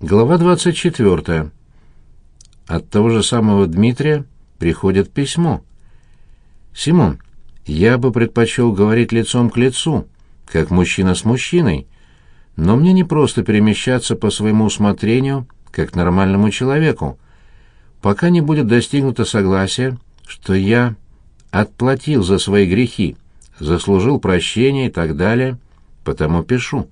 Глава 24. От того же самого Дмитрия приходит письмо. «Симон, я бы предпочел говорить лицом к лицу, как мужчина с мужчиной, но мне не просто перемещаться по своему усмотрению, как нормальному человеку, пока не будет достигнуто согласие, что я отплатил за свои грехи, заслужил прощения и так далее, потому пишу.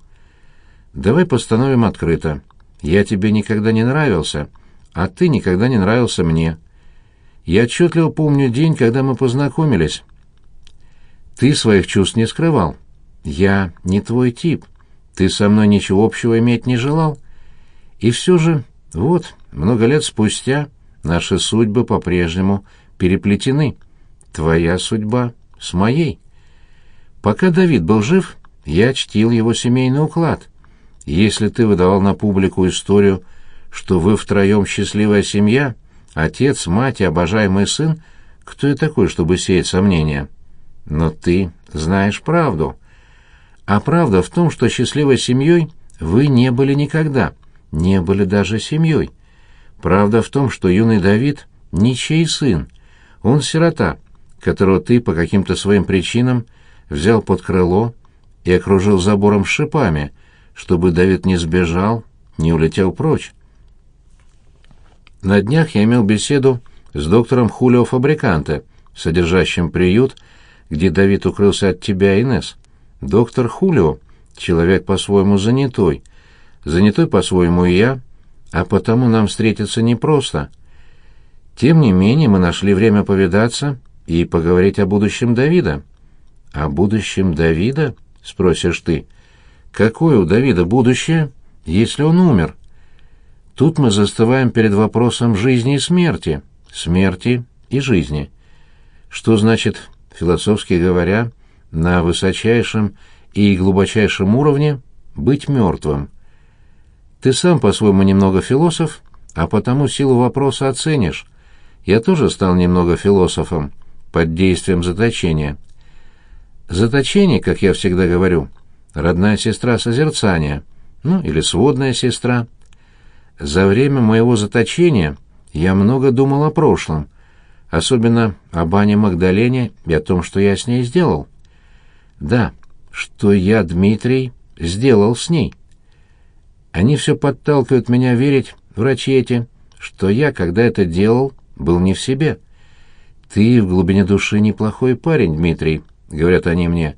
Давай постановим открыто. Я тебе никогда не нравился, а ты никогда не нравился мне. Я отчетливо помню день, когда мы познакомились. Ты своих чувств не скрывал. Я не твой тип. Ты со мной ничего общего иметь не желал. И все же, вот, много лет спустя наши судьбы по-прежнему переплетены. Твоя судьба с моей. Пока Давид был жив, я чтил его семейный уклад. Если ты выдавал на публику историю, что вы втроем счастливая семья, отец, мать и обожаемый сын, кто я такой, чтобы сеять сомнения? Но ты знаешь правду. А правда в том, что счастливой семьей вы не были никогда, не были даже семьей. Правда в том, что юный Давид — ничей сын. Он сирота, которого ты по каким-то своим причинам взял под крыло и окружил забором с шипами, чтобы Давид не сбежал, не улетел прочь. На днях я имел беседу с доктором Хулио Фабриканте, содержащим приют, где Давид укрылся от тебя, Инес. Доктор Хулио — человек по-своему занятой, занятой по-своему и я, а потому нам встретиться непросто. Тем не менее мы нашли время повидаться и поговорить о будущем Давида. «О будущем Давида?» — спросишь ты. «Какое у Давида будущее, если он умер?» Тут мы застываем перед вопросом жизни и смерти, смерти и жизни. Что значит, философски говоря, на высочайшем и глубочайшем уровне быть мертвым? Ты сам по-своему немного философ, а потому силу вопроса оценишь. Я тоже стал немного философом под действием заточения. Заточение, как я всегда говорю, родная сестра созерцания, ну или сводная сестра — за время моего заточения я много думал о прошлом, особенно о бане Магдалене и о том, что я с ней сделал. Да, что я, Дмитрий, сделал с ней. Они все подталкивают меня верить, врачи эти, что я, когда это делал, был не в себе. Ты в глубине души неплохой парень, Дмитрий, говорят они мне.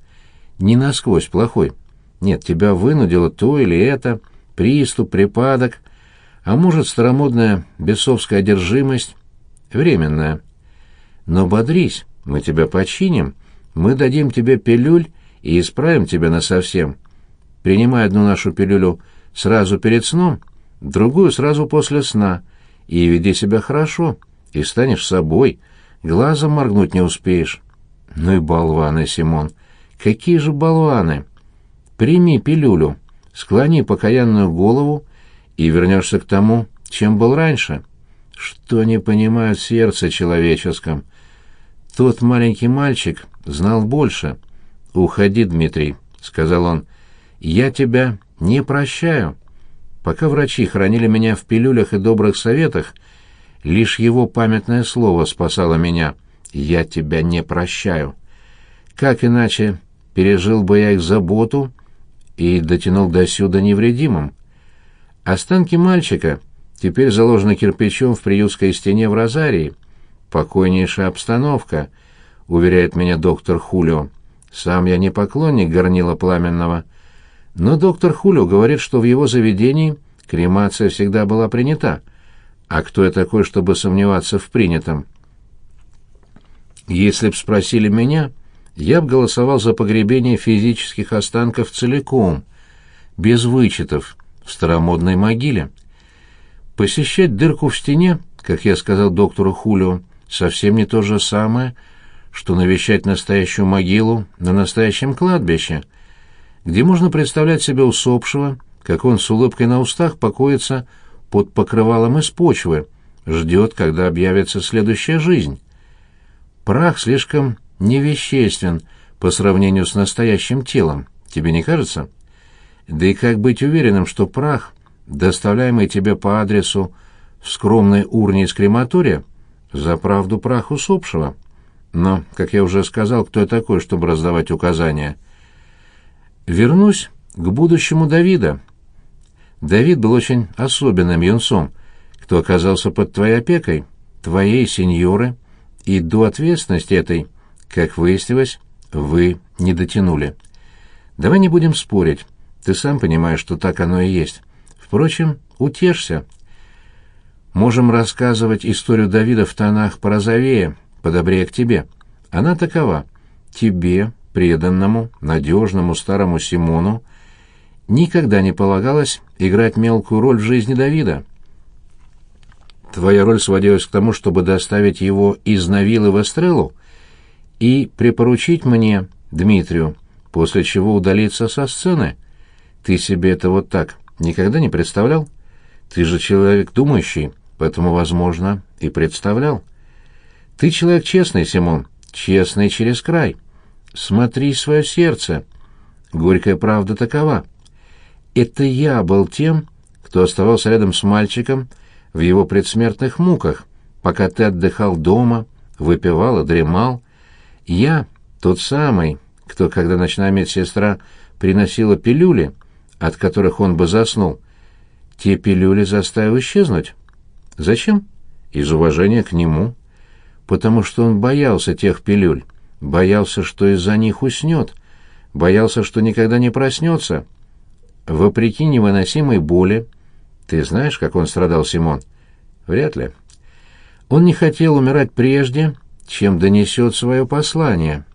Не насквозь плохой. Нет, тебя вынудило то или это, приступ, припадок, а может, старомодная бесовская одержимость временная. Но бодрись, мы тебя починим, мы дадим тебе пилюль и исправим тебя насовсем. Принимай одну нашу пилюлю сразу перед сном, другую сразу после сна, и веди себя хорошо, и станешь собой, глазом моргнуть не успеешь. Ну и болваны, Симон, какие же болваны! Прими пилюлю, склони покаянную голову и вернешься к тому, чем был раньше. Что не понимают сердце человеческом. Тот маленький мальчик знал больше. «Уходи, Дмитрий», — сказал он. «Я тебя не прощаю». Пока врачи хранили меня в пилюлях и добрых советах, лишь его памятное слово спасало меня. «Я тебя не прощаю». Как иначе пережил бы я их заботу и дотянул до сюда невредимым? Останки мальчика теперь заложены кирпичом в приютской стене в Розарии. Покойнейшая обстановка, уверяет меня доктор Хулио. Сам я не поклонник горнила пламенного. Но доктор Хулио говорит, что в его заведении кремация всегда была принята. А кто я такой, чтобы сомневаться в принятом? Если б спросили меня, я б голосовал за погребение физических останков целиком, без вычетов, в старомодной могиле. Посещать дырку в стене, как я сказал доктору Хулио, совсем не то же самое, что навещать настоящую могилу на настоящем кладбище, где можно представлять себе усопшего, как он с улыбкой на устах покоится под покрывалом из почвы, ждет, когда объявится следующая жизнь. Прах слишком невеществен по сравнению с настоящим телом, тебе не кажется?» Да и как быть уверенным, что прах доставляемый тебе по адресу в скромной урне из крематория, за правду прах усопшего. Но, как я уже сказал, кто я такой, чтобы раздавать указания? Вернусь к будущему Давида. Давид был очень особенным юнцом, кто оказался под твоей опекой, твоей сеньоры, и до ответственности этой, как выяснилось, вы не дотянули. Давай не будем спорить. Ты сам понимаешь, что так оно и есть. Впрочем, утешься. Можем рассказывать историю Давида в тонах порозовее, подобрее к тебе. Она такова. Тебе, преданному, надежному старому Симону, никогда не полагалось играть мелкую роль в жизни Давида. Твоя роль сводилась к тому, чтобы доставить его из Навилы в Эстрелу и припоручить мне, Дмитрию, после чего удалиться со сцены. Ты себе это вот так никогда не представлял? Ты же человек думающий, поэтому, возможно, и представлял. Ты человек честный, Симон, честный через край. Смотри свое сердце. Горькая правда такова. Это я был тем, кто оставался рядом с мальчиком в его предсмертных муках, пока ты отдыхал дома, выпивал и дремал. Я тот самый, кто, когда ночная медсестра приносила пилюли, от которых он бы заснул, те пилюли заставил исчезнуть. Зачем? Из уважения к нему. Потому что он боялся тех пилюль, боялся, что из-за них уснет, боялся, что никогда не проснется. Вопреки невыносимой боли, ты знаешь, как он страдал, Симон? Вряд ли. Он не хотел умирать прежде, чем донесет свое послание.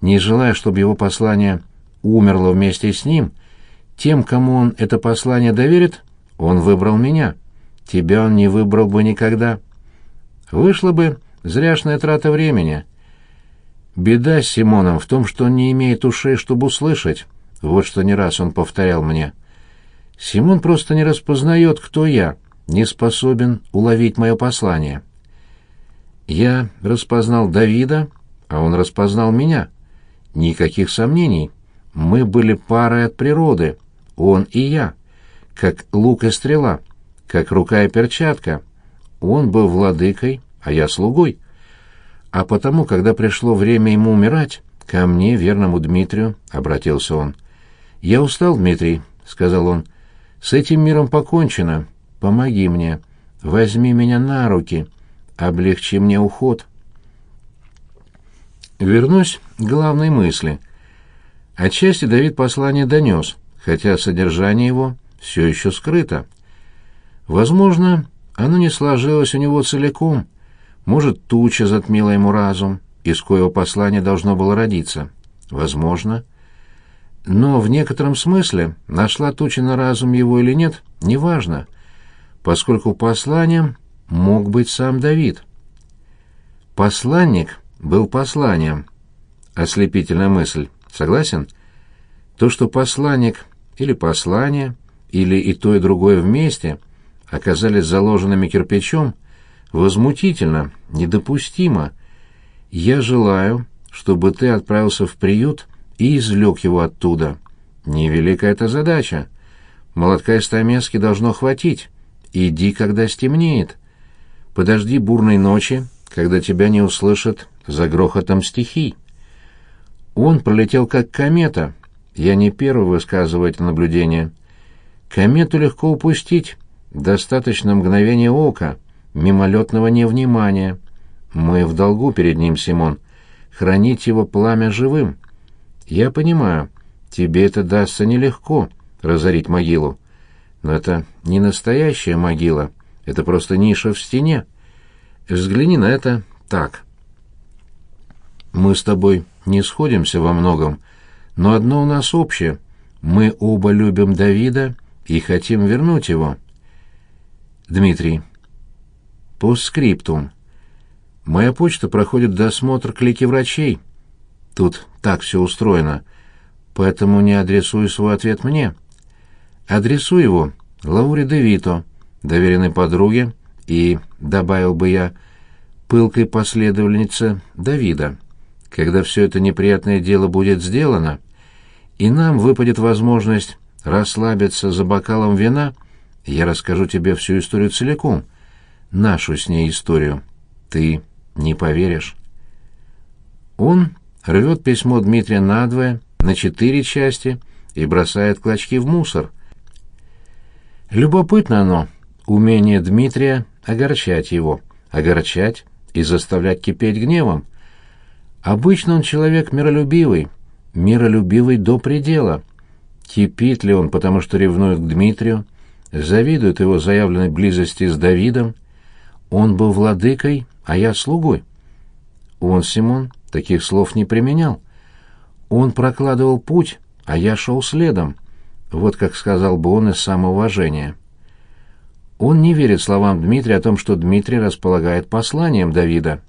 Не желая, чтобы его послание умерло вместе с ним, тем, кому он это послание доверит, он выбрал меня. Тебя он не выбрал бы никогда. Вышла бы зряшная трата времени. Беда с Симоном в том, что он не имеет ушей, чтобы услышать. Вот что не раз он повторял мне. Симон просто не распознает, кто я, не способен уловить мое послание. Я распознал Давида, а он распознал меня. Никаких сомнений. Мы были парой от природы, он и я, как лук и стрела как рука и перчатка. Он был владыкой, а я слугой. А потому, когда пришло время ему умирать, ко мне, верному Дмитрию, обратился он. «Я устал, Дмитрий», — сказал он. «С этим миром покончено. Помоги мне. Возьми меня на руки. Облегчи мне уход». Вернусь к главной мысли. Отчасти Давид послание донес, хотя содержание его все еще скрыто. Возможно, оно не сложилось у него целиком. Может, туча затмила ему разум, из коего послание должно было родиться. Возможно. Но в некотором смысле нашла туча на разум его или нет, неважно, поскольку посланием мог быть сам Давид. Посланник был посланием. Ослепительная мысль. Согласен? То, что посланник или послание, или и то, и другое вместе — оказались заложенными кирпичом, возмутительно, недопустимо. Я желаю, чтобы ты отправился в приют и извлек его оттуда. Невелика эта задача. Молотка и стамески должно хватить. Иди, когда стемнеет. Подожди бурной ночи, когда тебя не услышат за грохотом стихий. Он пролетел как комета. Я не первый высказываю это наблюдение. Комету легко упустить, Достаточно мгновения ока, мимолетного невнимания. Мы в долгу перед ним, Симон. Хранить его пламя живым. Я понимаю, тебе это дастся нелегко, разорить могилу. Но это не настоящая могила, это просто ниша в стене. Взгляни на это так. Мы с тобой не сходимся во многом, но одно у нас общее. Мы оба любим Давида и хотим вернуть его. Дмитрий. Постскриптум. Моя почта проходит досмотр клики врачей. Тут так все устроено. Поэтому не адресую свой ответ мне. Адресую его Лауре де Вито, доверенной подруге, и, добавил бы я, пылкой последовательнице Давида. Когда все это неприятное дело будет сделано, и нам выпадет возможность расслабиться за бокалом вина — Я расскажу тебе всю историю целиком, нашу с ней историю. Ты не поверишь. Он рвет письмо Дмитрия надвое, на четыре части и бросает клочки в мусор. Любопытно оно, умение Дмитрия огорчать его, огорчать и заставлять кипеть гневом. Обычно он человек миролюбивый, миролюбивый до предела. Кипит ли он, потому что ревнует к Дмитрию, завидует его заявленной близости с Давидом? Он был владыкой, а я слугой. Он, Симон, таких слов не применял. Он прокладывал путь, а я шел следом. Вот как сказал бы он из самоуважения. Он не верит словам Дмитрия о том, что Дмитрий располагает посланием Давида.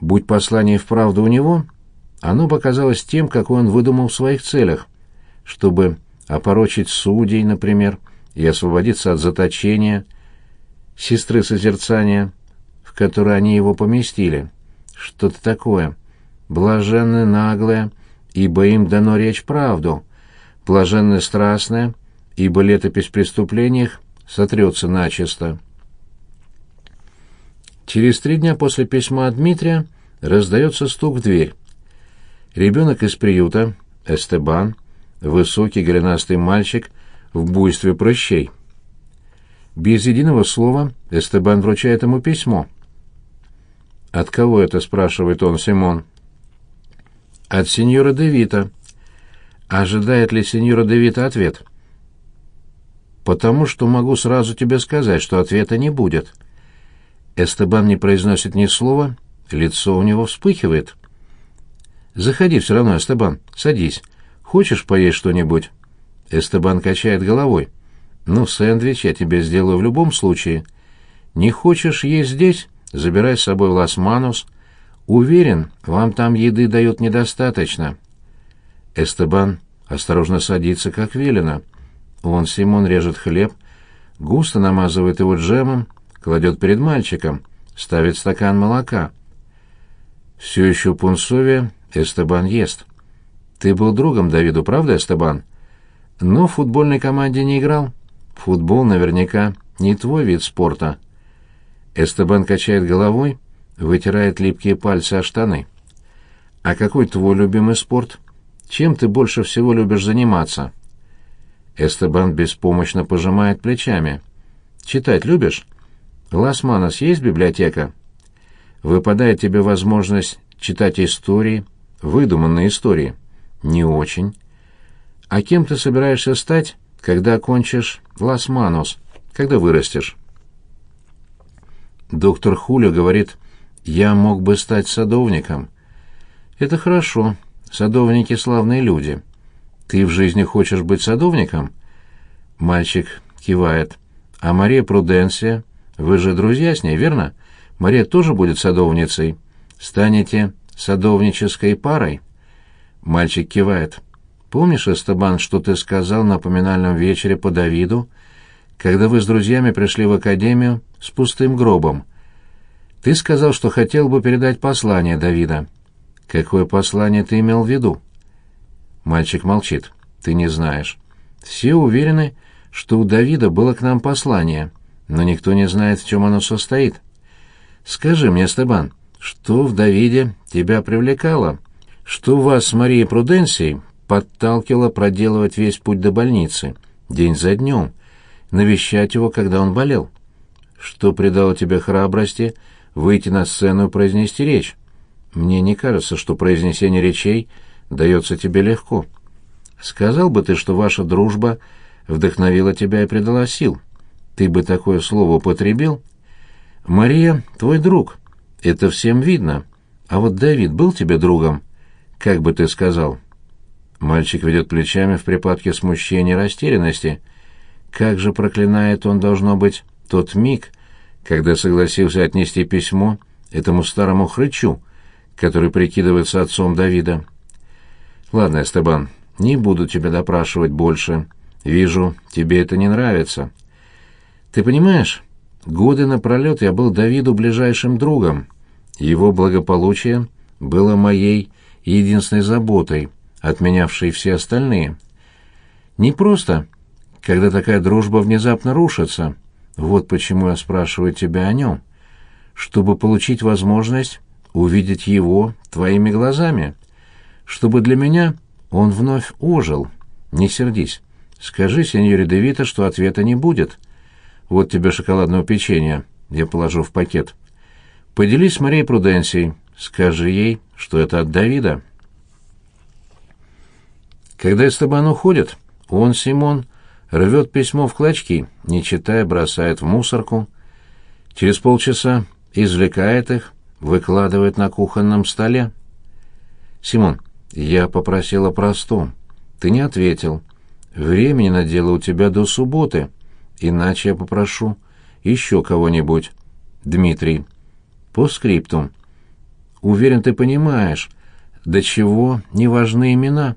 Будь послание вправду у него, оно бы оказалось тем, как он выдумал в своих целях, чтобы опорочить судей, например, и освободиться от заточения, сестры созерцания, в которое они его поместили. Что-то такое. Блаженны наглые, ибо им дано речь правду. Блаженны страстные, ибо летопись преступлениях сотрется начисто. Через три дня после письма от Дмитрия раздается стук в дверь. Ребенок из приюта, Эстебан, высокий голенастый мальчик в буйстве прыщей. Без единого слова Эстебан вручает ему письмо. «От кого это?» — спрашивает он Симон. «От сеньора Девита». Ожидает ли сеньора Девита ответ? «Потому что могу сразу тебе сказать, что ответа не будет». Эстебан не произносит ни слова, лицо у него вспыхивает. «Заходи все равно, Эстебан, садись. Хочешь поесть что-нибудь?» Эстебан качает головой. «Ну, сэндвич я тебе сделаю в любом случае. Не хочешь есть здесь? Забирай с собой Лас-Манус. Уверен, вам там еды дают недостаточно». Эстебан осторожно садится, как велено. Он, Симон, режет хлеб, густо намазывает его джемом, кладет перед мальчиком, ставит стакан молока. Все еще пунцовее Эстебан ест. Ты был другом Давиду, правда, Эстебан? Но в футбольной команде не играл. Футбол наверняка не твой вид спорта. Эстебан качает головой, вытирает липкие пальцы о штаны. А какой твой любимый спорт? Чем ты больше всего любишь заниматься? Эстебан беспомощно пожимает плечами. Читать любишь? Лас-Манос есть библиотека? Выпадает тебе возможность читать истории, выдуманные истории. Не очень. А кем ты собираешься стать, когда окончишь Лас-Манос, когда вырастешь? Доктор Хулио говорит, я мог бы стать садовником. Это хорошо. Садовники славные люди. Ты в жизни хочешь быть садовником? Мальчик кивает. А Мария Пруденция, вы же друзья с ней, верно? Мария тоже будет садовницей. Станете садовнической парой? Мальчик кивает. Помнишь, Эстебан, что ты сказал на поминальном вечере по Давиду, когда вы с друзьями пришли в академию с пустым гробом. Ты сказал, что хотел бы передать послание Давида. Какое послание ты имел в виду? Мальчик молчит. Ты не знаешь. Все уверены, что у Давида было к нам послание, но никто не знает, в чем оно состоит. Скажи мне, Стебан, что в Давиде тебя привлекало? Что вас с Марией Пруденцией подталкивало проделывать весь путь до больницы, день за днем, навещать его, когда он болел? Что придало тебе храбрости выйти на сцену и произнести речь? Мне не кажется, что произнесение речей дается тебе легко. Сказал бы ты, что ваша дружба вдохновила тебя и придала сил. Ты бы такое слово употребил? Мария — твой друг. Это всем видно. А вот Давид был тебе другом? Как бы ты сказал?» Мальчик ведет плечами в припадке смущения и растерянности. Как же проклинает он, должно быть, тот миг, когда согласился отнести письмо этому старому хрычу, который прикидывается отцом Давида. «Ладно, Эстебан, не буду тебя допрашивать больше. Вижу, тебе это не нравится. Ты понимаешь, годы напролет я был Давиду ближайшим другом. Его благополучие было моей единственной заботой, отменявшей все остальные. Не просто когда такая дружба внезапно рушится. Вот почему я спрашиваю тебя о нем. Чтобы получить возможность увидеть его твоими глазами. Чтобы для меня он вновь ожил. Не сердись. Скажи сеньоре Девита, что ответа не будет. Вот тебе шоколадного печенья. Я положу в пакет. Поделись с Марией Пруденцией. Скажи ей, что это от Давида. Когда Эстебан уходит, он, Симон, рвет письмо в клочки, не читая, бросает в мусорку. Через полчаса извлекает их, выкладывает на кухонном столе. «Симон, я попросил о простом. Ты не ответил. Времени на дело у тебя до субботы, иначе я попрошу еще кого-нибудь. Дмитрий. По скриптум. Уверен, ты понимаешь, до чего не важны имена.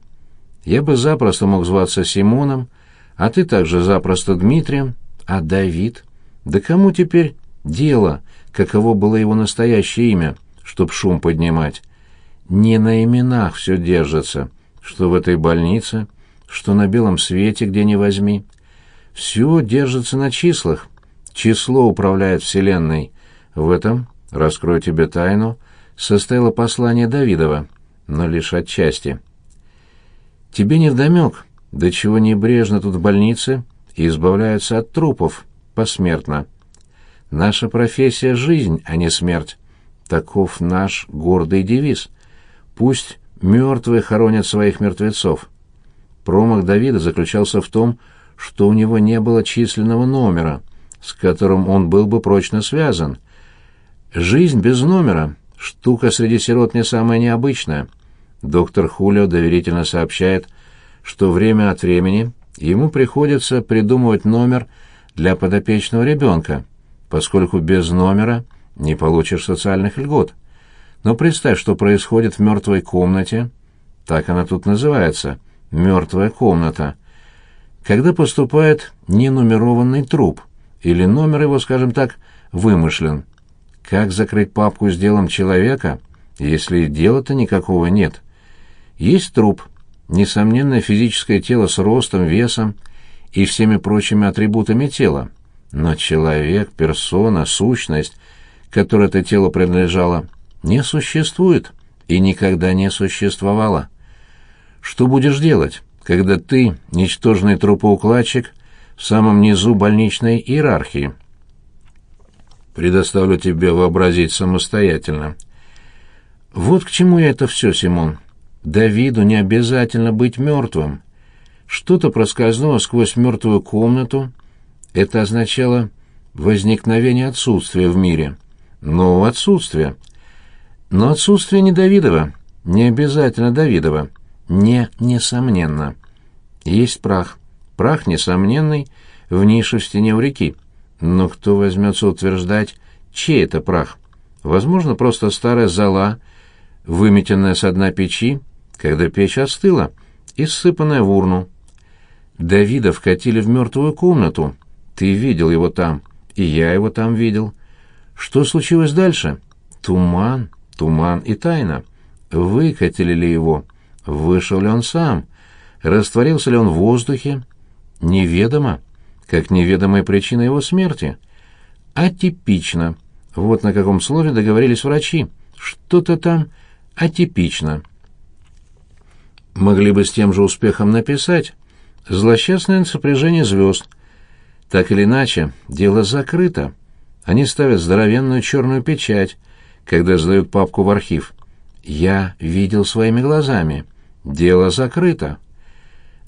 Я бы запросто мог зваться Симоном, а ты также запросто Дмитрием, а Давид? Да кому теперь дело, каково было его настоящее имя, чтоб шум поднимать? Не на именах все держится, что в этой больнице, что на белом свете, где не возьми. Все держится на числах. Число управляет Вселенной. В этом, раскрою тебе тайну, состояло послание Давидова, но лишь отчасти. Тебе не вдомек, до чего небрежно тут в больнице и избавляются от трупов посмертно. Наша профессия — жизнь, а не смерть. Таков наш гордый девиз. Пусть мертвые хоронят своих мертвецов. Промах Давида заключался в том, что у него не было численного номера, с которым он был бы прочно связан. Жизнь без номера — штука среди сирот не самая необычная. Доктор Хулио доверительно сообщает, что время от времени ему приходится придумывать номер для подопечного ребенка, поскольку без номера не получишь социальных льгот. Но представь, что происходит в мертвой комнате, так она тут называется, мертвая комната, когда поступает ненумерованный труп, или номер его, скажем так, вымышлен. Как закрыть папку с делом человека, если дела-то никакого нет? Есть труп, несомненное физическое тело с ростом, весом и всеми прочими атрибутами тела. Но человек, персона, сущность, которой это тело принадлежало, не существует и никогда не существовало. Что будешь делать, когда ты, ничтожный трупоукладчик, в самом низу больничной иерархии? Предоставлю тебе вообразить самостоятельно. Вот к чему я это все, Симон. Давиду не обязательно быть мертвым. Что-то проскользнуло сквозь мертвую комнату. Это означало возникновение отсутствия в мире. Но отсутствие. Но отсутствие не Давидова, не обязательно Давидова, не несомненно. Есть прах. Прах несомненный в нише в стене у реки. Но кто возьмется утверждать, чей это прах? Возможно, просто старая зола, выметенная со дна печи, когда печь остыла, и ссыпанная в урну. Давида вкатили в мертвую комнату. Ты видел его там, и я его там видел. Что случилось дальше? Туман, туман и тайна. Выкатили ли его? Вышел ли он сам? Растворился ли он в воздухе? Неведомо, как неведомая причина его смерти. Атипично. Вот на каком слове договорились врачи. Что-то там атипично могли бы с тем же успехом написать «Злосчастное сопряжение звезд». Так или иначе, дело закрыто. Они ставят здоровенную черную печать, когда сдают папку в архив. Я видел своими глазами. Дело закрыто.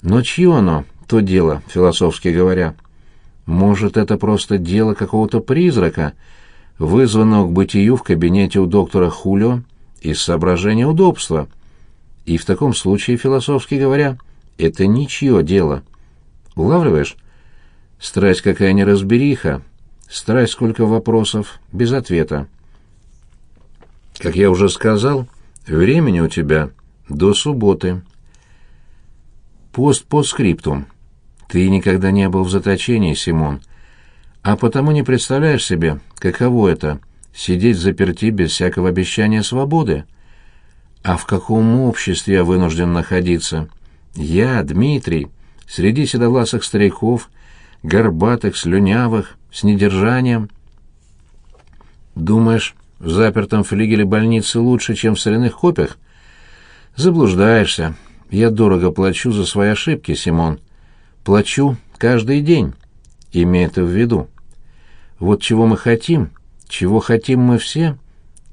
Но чье оно, то дело, философски говоря? Может, это просто дело какого-то призрака, вызванного к бытию в кабинете у доктора Хулио из соображения удобства — и в таком случае, философски говоря, это ничье дело. Улавливаешь? Страсть какая неразбериха, страсть сколько вопросов, без ответа. Как я уже сказал, времени у тебя до субботы. Пост по скриптум. Ты никогда не был в заточении, Симон, а потому не представляешь себе, каково это — сидеть заперти без всякого обещания свободы. А в каком обществе я вынужден находиться? Я, Дмитрий, среди седовласых стариков, горбатых, слюнявых, с недержанием. Думаешь, в запертом флигеле больницы лучше, чем в соляных копях? Заблуждаешься. Я дорого плачу за свои ошибки, Симон. Плачу каждый день. Имей это в виду. Вот чего мы хотим, чего хотим мы все,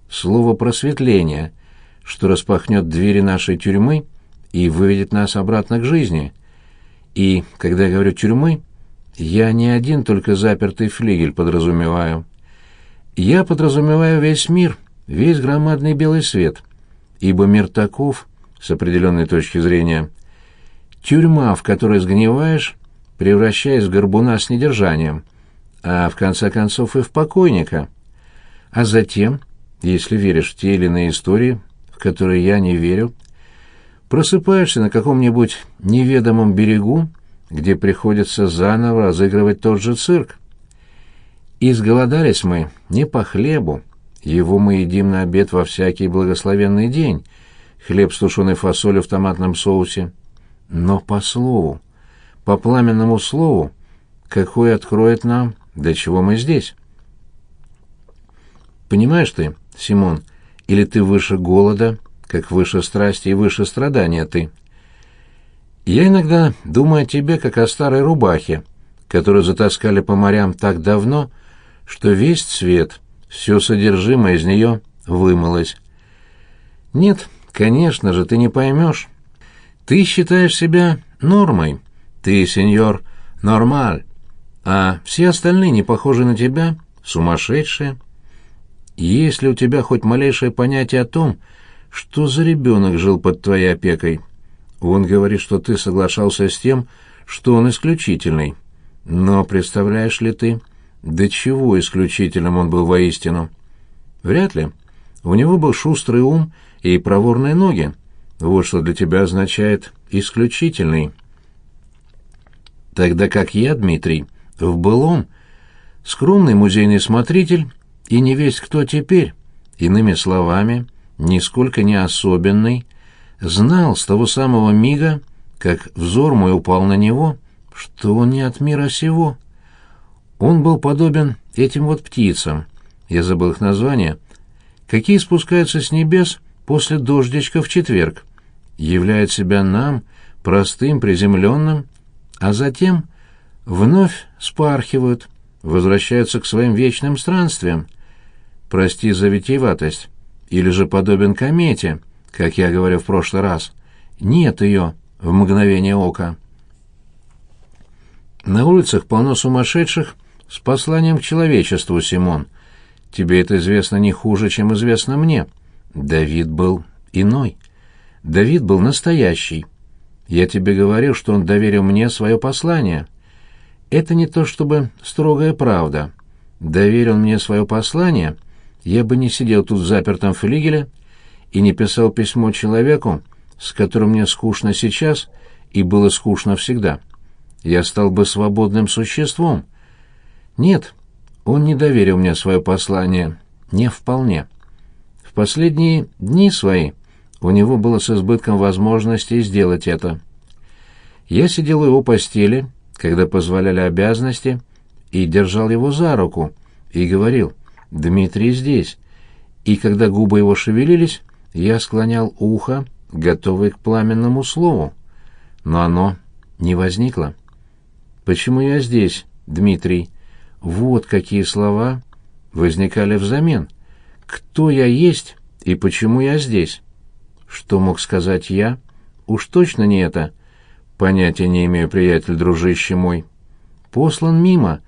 слово просветление, что распахнет двери нашей тюрьмы и выведет нас обратно к жизни. И, когда я говорю «тюрьмы», я не один только запертый флигель подразумеваю. Я подразумеваю весь мир, весь громадный белый свет, ибо мир таков, с определенной точки зрения, тюрьма, в которой сгниваешь, превращаясь в горбуна с недержанием, а в конце концов и в покойника. А затем, если веришь в те или иные истории, в которые я не верю, просыпаешься на каком-нибудь неведомом берегу, где приходится заново разыгрывать тот же цирк. Изголодались мы не по хлебу, его мы едим на обед во всякий благословенный день, хлеб с тушеной фасолью в томатном соусе, но по слову, по пламенному слову, какое откроет нам, для чего мы здесь. Понимаешь ты, Симон, или ты выше голода, как выше страсти и выше страдания ты? Я иногда думаю о тебе, как о старой рубахе, которую затаскали по морям так давно, что весь цвет, все содержимое из нее вымылось. Нет, конечно же, ты не поймешь. Ты считаешь себя нормой. Ты, сеньор, нормаль. А все остальные, не похожие на тебя, сумасшедшие. Есть ли у тебя хоть малейшее понятие о том, что за ребенок жил под твоей опекой? Он говорит, что ты соглашался с тем, что он исключительный. Но представляешь ли ты, до чего исключительным он был воистину? Вряд ли. У него был шустрый ум и проворные ноги. Вот что для тебя означает «исключительный». Тогда как я, Дмитрий, в былом, скромный музейный смотритель и не весь кто теперь, иными словами, нисколько не особенный, знал с того самого мига, как взор мой упал на него, что он не от мира сего. Он был подобен этим вот птицам, я забыл их название, какие спускаются с небес после дождичка в четверг, являют себя нам, простым, приземленным, а затем вновь спархивают, возвращаются к своим вечным странствиям. Прости за витиеватость, или же подобен комете, как я говорил в прошлый раз. Нет ее в мгновение ока. На улицах полно сумасшедших, с посланием к человечеству, Симон. Тебе это известно не хуже, чем известно мне. Давид был иной. Давид был настоящий. Я тебе говорил, что он доверил мне свое послание. Это не то чтобы строгая правда. Доверил мне свое послание, я бы не сидел тут в запертом флигеле и не писал письмо человеку, с которым мне скучно сейчас и было скучно всегда. Я стал бы свободным существом, нет, он не доверил мне свое послание. Не вполне. В последние дни свои у него было с избытком возможностей сделать это. Я сидел у его постели, когда позволяли обязанности, и держал его за руку, и говорил «Дмитрий здесь». И когда губы его шевелились, я склонял ухо, готовый к пламенному слову. Но оно не возникло. «Почему я здесь, Дмитрий?» Вот какие слова возникали взамен. Кто я есть и почему я здесь? Что мог сказать я? Уж точно не это. Понятия не имею, приятель, дружище мой. Послан мимо,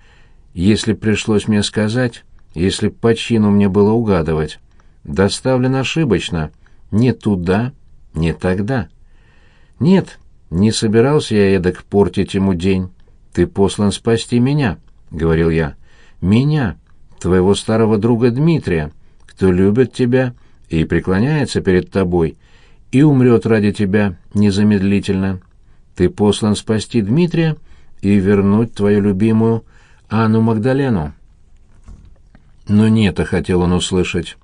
если пришлось мне сказать, если по чину мне было угадывать. Доставлен ошибочно. Не туда, не тогда. Нет, не собирался я эдак портить ему день. Ты послан спасти меня. — говорил я, — «меня, твоего старого друга Дмитрия, кто любит тебя и преклоняется перед тобой, и умрет ради тебя незамедлительно. Ты послан спасти Дмитрия и вернуть твою любимую Анну Магдалену». Но не это хотел он услышать.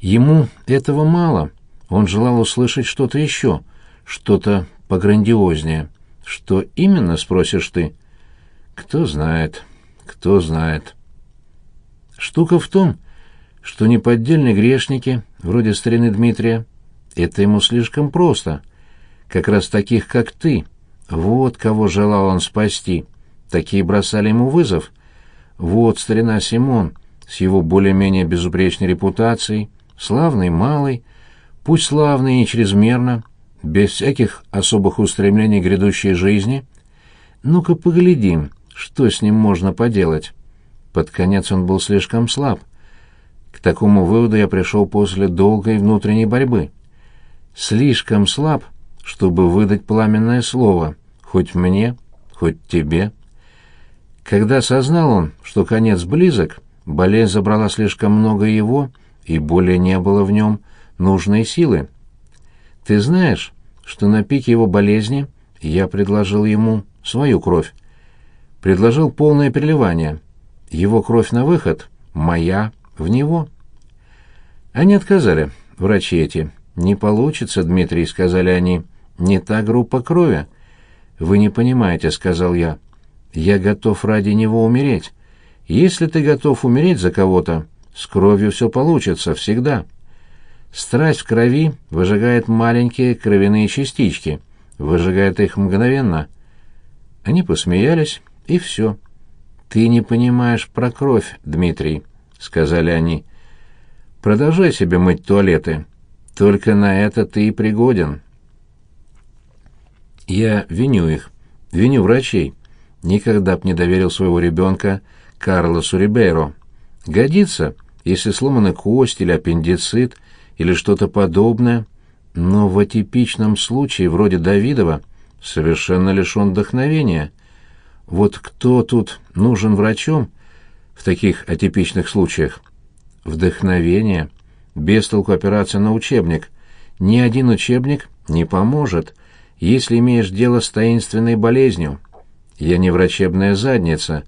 Ему этого мало, он желал услышать что-то еще, что-то пограндиознее. Что именно, спросишь ты? Кто знает, кто знает. Штука в том, что неподдельные грешники, вроде старины Дмитрия, это ему слишком просто. Как раз таких, как ты. Вот кого желал он спасти. Такие бросали ему вызов. Вот старина Симон с его более-менее безупречной репутацией, славный, малый, пусть славный и чрезмерно, без всяких особых устремлений грядущей жизни. Ну-ка поглядим, что с ним можно поделать. Под конец он был слишком слаб. К такому выводу я пришел после долгой внутренней борьбы. Слишком слаб, чтобы выдать пламенное слово, хоть мне, хоть тебе. Когда осознал он, что конец близок, болезнь забрала слишком много его, и более не было в нем нужной силы. Ты знаешь, что на пике его болезни я предложил ему свою кровь. Предложил полное переливание. Его кровь на выход, моя в него. Они отказали, врачи эти. «Не получится, Дмитрий», — сказали они. «Не та группа крови». «Вы не понимаете», — сказал я. «Я готов ради него умереть. Если ты готов умереть за кого-то, с кровью все получится, всегда». Страсть в крови выжигает маленькие кровяные частички, выжигает их мгновенно. Они посмеялись, и все. «Ты не понимаешь про кровь, Дмитрий», — сказали они. «Продолжай себе мыть туалеты. Только на это ты и пригоден». Я виню их, виню врачей. Никогда б не доверил своего ребенка Карлосу Рибейро. Годится, если сломаны кость или аппендицит, или что-то подобное, но в атипичном случае, вроде Давидова, совершенно лишен вдохновения. Вот кто тут нужен врачом в таких атипичных случаях? Вдохновение. Без толку операция на учебник. Ни один учебник не поможет, если имеешь дело с таинственной болезнью. Я не врачебная задница,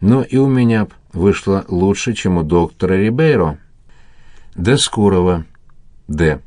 но и у меня вышло лучше, чем у доктора Рибейро. До скорого. Д.